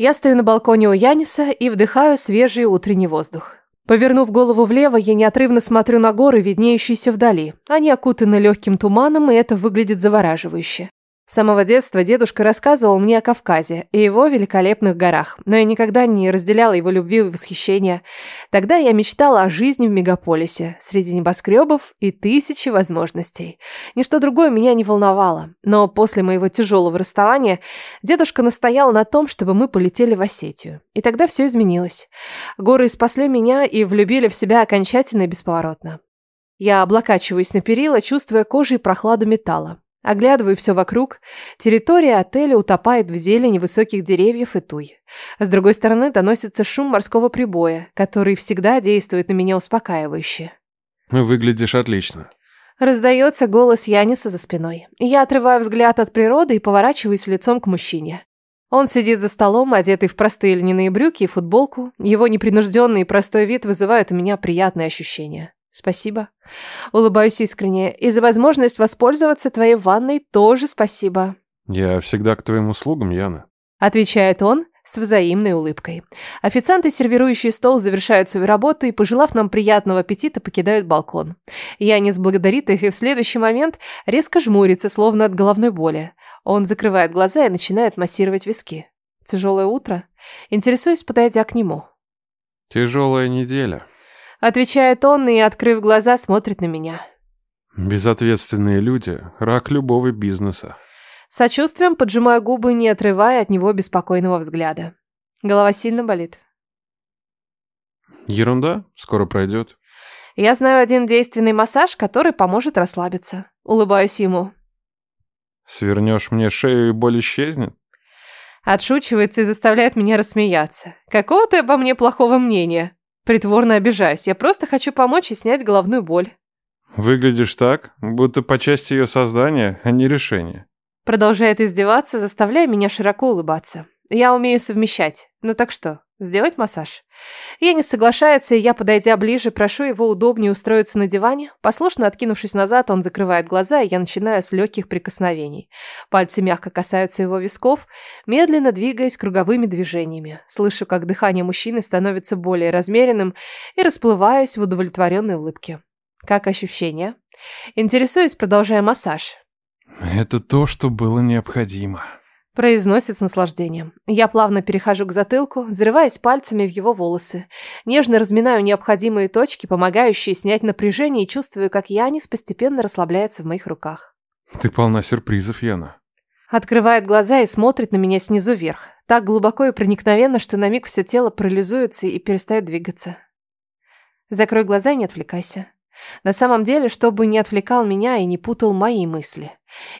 Я стою на балконе у Яниса и вдыхаю свежий утренний воздух. Повернув голову влево, я неотрывно смотрю на горы, виднеющиеся вдали. Они окутаны легким туманом, и это выглядит завораживающе. С самого детства дедушка рассказывал мне о Кавказе и его великолепных горах, но я никогда не разделяла его любви и восхищения. Тогда я мечтала о жизни в мегаполисе, среди небоскребов и тысячи возможностей. Ничто другое меня не волновало, но после моего тяжелого расставания дедушка настоял на том, чтобы мы полетели в Осетию. И тогда все изменилось. Горы спасли меня и влюбили в себя окончательно и бесповоротно. Я облокачиваюсь на перила, чувствуя кожей прохладу металла. Оглядываю все вокруг. Территория отеля утопает в зелени высоких деревьев и туй. С другой стороны доносится шум морского прибоя, который всегда действует на меня успокаивающе. Выглядишь отлично. Раздается голос Яниса за спиной. Я отрываю взгляд от природы и поворачиваюсь лицом к мужчине. Он сидит за столом, одетый в простые льняные брюки и футболку. Его непринужденный и простой вид вызывают у меня приятные ощущения. Спасибо. Улыбаюсь искренне. И за возможность воспользоваться твоей ванной тоже спасибо. Я всегда к твоим услугам, Яна. Отвечает он с взаимной улыбкой. Официанты, сервирующие стол, завершают свою работу и, пожелав нам приятного аппетита, покидают балкон. Янис благодарит их и в следующий момент резко жмурится, словно от головной боли. Он закрывает глаза и начинает массировать виски. Тяжелое утро. Интересуюсь, подойдя к нему. Тяжелая неделя. Отвечает он и, открыв глаза, смотрит на меня. Безответственные люди – рак любого бизнеса. Сочувствием поджимаю губы, не отрывая от него беспокойного взгляда. Голова сильно болит. Ерунда, скоро пройдет. Я знаю один действенный массаж, который поможет расслабиться. Улыбаюсь ему. Свернешь мне шею и боль исчезнет? Отшучивается и заставляет меня рассмеяться. Какого ты обо мне плохого мнения? Притворно обижаюсь. Я просто хочу помочь и снять головную боль. Выглядишь так, будто по части ее создания, а не решения. Продолжает издеваться, заставляя меня широко улыбаться. Я умею совмещать. Ну так что, сделать массаж? Я не соглашается, и я, подойдя ближе, прошу его удобнее устроиться на диване. Послушно откинувшись назад, он закрывает глаза, и я начинаю с легких прикосновений. Пальцы мягко касаются его висков, медленно двигаясь круговыми движениями. Слышу, как дыхание мужчины становится более размеренным и расплываюсь в удовлетворенной улыбке. Как ощущения? Интересуюсь, продолжая массаж. Это то, что было необходимо. Произносит с наслаждением. Я плавно перехожу к затылку, взрываясь пальцами в его волосы. Нежно разминаю необходимые точки, помогающие снять напряжение, и чувствую, как Янис постепенно расслабляется в моих руках. Ты полна сюрпризов, Яна. Открывает глаза и смотрит на меня снизу вверх. Так глубоко и проникновенно, что на миг все тело парализуется и перестает двигаться. Закрой глаза и не отвлекайся. На самом деле, чтобы не отвлекал меня и не путал мои мысли.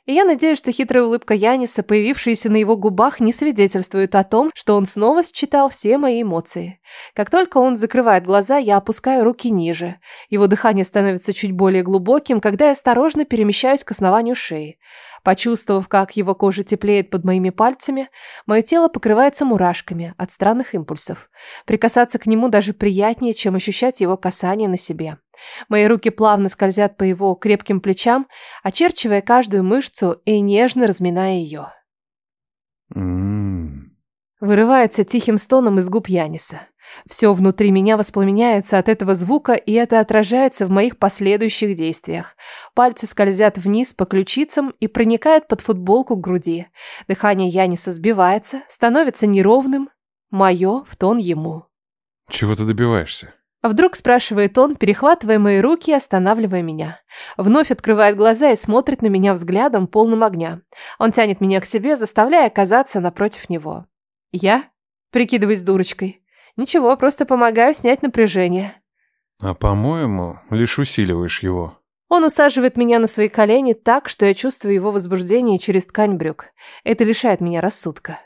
И я надеюсь, что хитрая улыбка Яниса, появившаяся на его губах, не свидетельствует о том, что он снова считал все мои эмоции. Как только он закрывает глаза, я опускаю руки ниже. Его дыхание становится чуть более глубоким, когда я осторожно перемещаюсь к основанию шеи. Почувствовав, как его кожа теплеет под моими пальцами, мое тело покрывается мурашками от странных импульсов. Прикасаться к нему даже приятнее, чем ощущать его касание на себе. Мои руки плавно скользят по его крепким плечам, очерчивая каждую мышцу и нежно разминая ее. Вырывается тихим стоном из губ Яниса. Все внутри меня воспламеняется от этого звука, и это отражается в моих последующих действиях. Пальцы скользят вниз по ключицам и проникают под футболку к груди. Дыхание Яниса сбивается, становится неровным. Мое в тон ему. Чего ты добиваешься? Вдруг спрашивает он, перехватывая мои руки и останавливая меня. Вновь открывает глаза и смотрит на меня взглядом, полным огня. Он тянет меня к себе, заставляя оказаться напротив него. Я? Прикидываюсь дурочкой. Ничего, просто помогаю снять напряжение. А по-моему, лишь усиливаешь его. Он усаживает меня на свои колени так, что я чувствую его возбуждение через ткань брюк. Это лишает меня рассудка.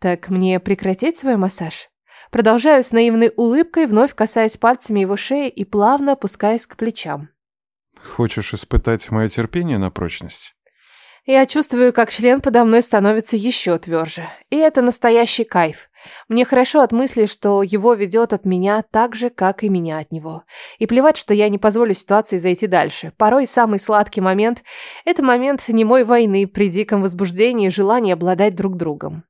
Так мне прекратить свой массаж? Продолжаю с наивной улыбкой, вновь касаясь пальцами его шеи и плавно опускаясь к плечам. Хочешь испытать мое терпение на прочность? Я чувствую, как член подо мной становится еще тверже. И это настоящий кайф. Мне хорошо от мысли, что его ведет от меня так же, как и меня от него. И плевать, что я не позволю ситуации зайти дальше. Порой самый сладкий момент – это момент немой войны при диком возбуждении и желании обладать друг другом.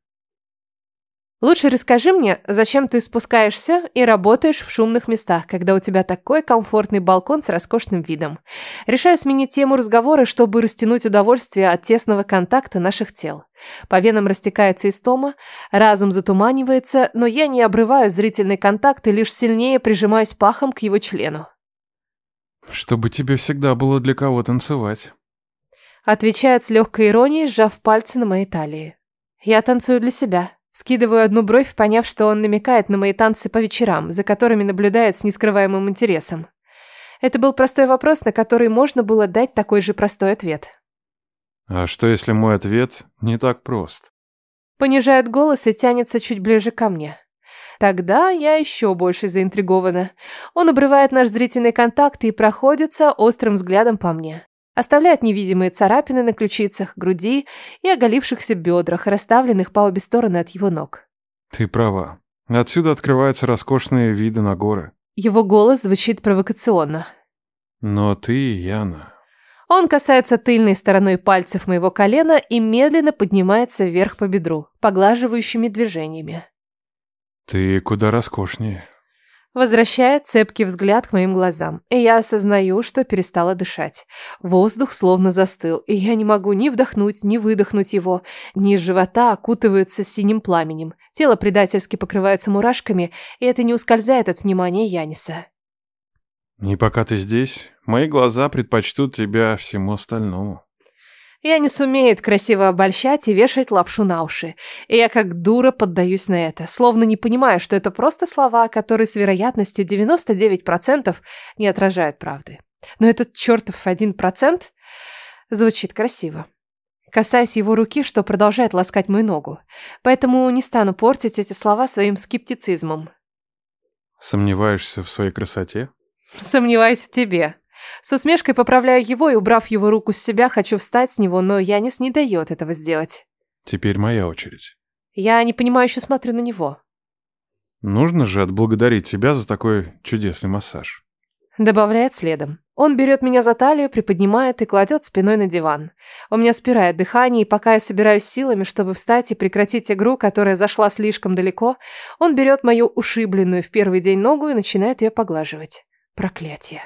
Лучше расскажи мне, зачем ты спускаешься и работаешь в шумных местах, когда у тебя такой комфортный балкон с роскошным видом. Решаю сменить тему разговора, чтобы растянуть удовольствие от тесного контакта наших тел. По венам растекается истома, разум затуманивается, но я не обрываю зрительный контакт и лишь сильнее прижимаюсь пахом к его члену. Чтобы тебе всегда было для кого танцевать. Отвечает с легкой иронией, сжав пальцы на моей талии. Я танцую для себя. Скидываю одну бровь, поняв, что он намекает на мои танцы по вечерам, за которыми наблюдает с нескрываемым интересом. Это был простой вопрос, на который можно было дать такой же простой ответ. А что, если мой ответ не так прост? Понижает голос и тянется чуть ближе ко мне. Тогда я еще больше заинтригована. Он обрывает наш зрительный контакт и проходится острым взглядом по мне. Оставляет невидимые царапины на ключицах, груди и оголившихся бедрах, расставленных по обе стороны от его ног. Ты права. Отсюда открываются роскошные виды на горы. Его голос звучит провокационно. Но ты, Яна... Он касается тыльной стороной пальцев моего колена и медленно поднимается вверх по бедру, поглаживающими движениями. Ты куда роскошнее. Возвращает цепкий взгляд к моим глазам, и я осознаю, что перестала дышать. Воздух словно застыл, и я не могу ни вдохнуть, ни выдохнуть его. Низ живота окутывается синим пламенем. Тело предательски покрывается мурашками, и это не ускользает от внимания Яниса. И пока ты здесь, мои глаза предпочтут тебя всему остальному. Я не сумеет красиво обольщать и вешать лапшу на уши. И я как дура поддаюсь на это, словно не понимая, что это просто слова, которые с вероятностью 99% не отражают правды. Но этот чертов 1% звучит красиво. Касаюсь его руки, что продолжает ласкать мою ногу. Поэтому не стану портить эти слова своим скептицизмом. Сомневаешься в своей красоте? Сомневаюсь в тебе. С усмешкой поправляю его и, убрав его руку с себя, хочу встать с него, но Янис не дает этого сделать. Теперь моя очередь. Я непонимающе смотрю на него. Нужно же отблагодарить тебя за такой чудесный массаж. Добавляет следом. Он берет меня за талию, приподнимает и кладет спиной на диван. У меня спирает дыхание, и пока я собираюсь силами, чтобы встать и прекратить игру, которая зашла слишком далеко, он берет мою ушибленную в первый день ногу и начинает ее поглаживать. Проклятие.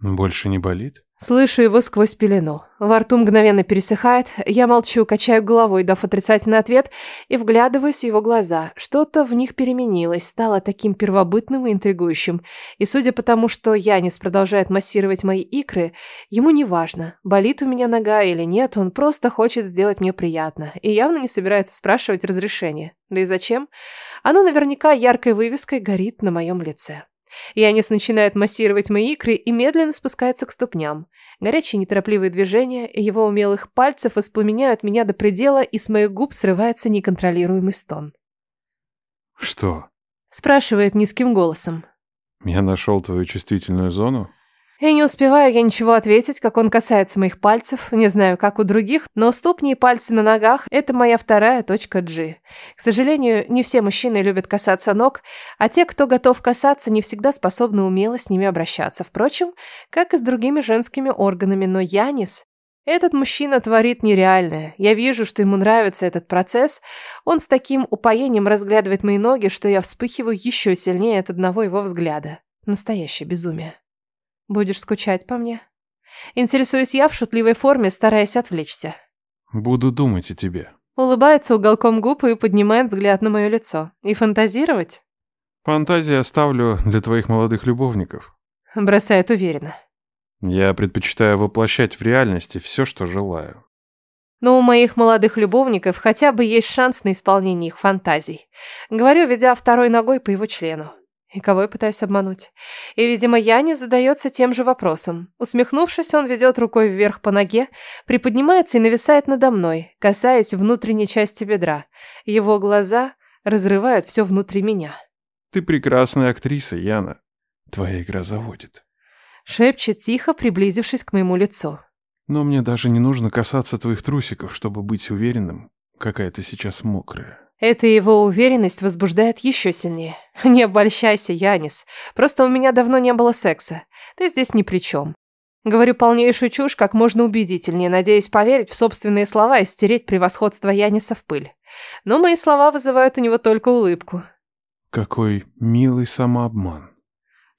Больше не болит? Слышу его сквозь пелену. Во рту мгновенно пересыхает. Я молчу, качаю головой, дав отрицательный ответ, и вглядываюсь в его глаза. Что-то в них переменилось, стало таким первобытным и интригующим. И судя по тому, что Янис продолжает массировать мои икры, ему не важно, болит у меня нога или нет, он просто хочет сделать мне приятно. И явно не собирается спрашивать разрешения. Да и зачем? Оно наверняка яркой вывеской горит на моем лице. Янис начинает массировать мои икры и медленно спускается к ступням. Горячие неторопливые движения его умелых пальцев воспламеняют меня до предела, и с моих губ срывается неконтролируемый стон. «Что?» – спрашивает низким голосом. «Я нашел твою чувствительную зону?» И не успеваю я ничего ответить, как он касается моих пальцев. Не знаю, как у других, но ступни и пальцы на ногах – это моя вторая точка G. К сожалению, не все мужчины любят касаться ног, а те, кто готов касаться, не всегда способны умело с ними обращаться. Впрочем, как и с другими женскими органами, но Янис этот мужчина творит нереальное. Я вижу, что ему нравится этот процесс. Он с таким упоением разглядывает мои ноги, что я вспыхиваю еще сильнее от одного его взгляда. Настоящее безумие. Будешь скучать по мне? Интересуюсь я в шутливой форме, стараясь отвлечься. Буду думать о тебе. Улыбается уголком губ и поднимает взгляд на мое лицо. И фантазировать? Фантазии оставлю для твоих молодых любовников. Бросает уверенно. Я предпочитаю воплощать в реальности все, что желаю. Но у моих молодых любовников хотя бы есть шанс на исполнение их фантазий. Говорю, ведя второй ногой по его члену. И кого я пытаюсь обмануть? И, видимо, Яни задается тем же вопросом. Усмехнувшись, он ведет рукой вверх по ноге, приподнимается и нависает надо мной, касаясь внутренней части бедра. Его глаза разрывают все внутри меня. «Ты прекрасная актриса, Яна. Твоя игра заводит». Шепчет тихо, приблизившись к моему лицу. «Но мне даже не нужно касаться твоих трусиков, чтобы быть уверенным, какая ты сейчас мокрая». Эта его уверенность возбуждает еще сильнее. Не обольщайся, Янис. Просто у меня давно не было секса. Ты здесь ни при чем. Говорю полнейшую чушь как можно убедительнее, надеясь поверить в собственные слова и стереть превосходство Яниса в пыль. Но мои слова вызывают у него только улыбку. Какой милый самообман.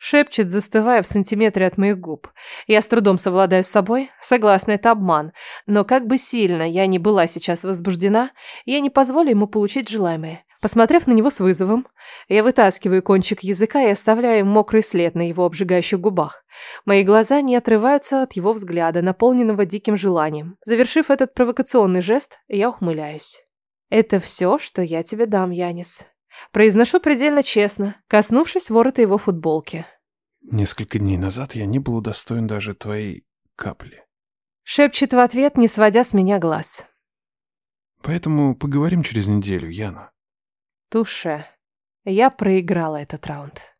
Шепчет, застывая в сантиметре от моих губ. Я с трудом совладаю с собой. Согласна, это обман. Но как бы сильно я ни была сейчас возбуждена, я не позволю ему получить желаемое. Посмотрев на него с вызовом, я вытаскиваю кончик языка и оставляю мокрый след на его обжигающих губах. Мои глаза не отрываются от его взгляда, наполненного диким желанием. Завершив этот провокационный жест, я ухмыляюсь. «Это все, что я тебе дам, Янис». Произношу предельно честно, коснувшись ворота его футболки. Несколько дней назад я не был удостоен даже твоей капли. Шепчет в ответ, не сводя с меня глаз. Поэтому поговорим через неделю, Яна. Туше. Я проиграла этот раунд.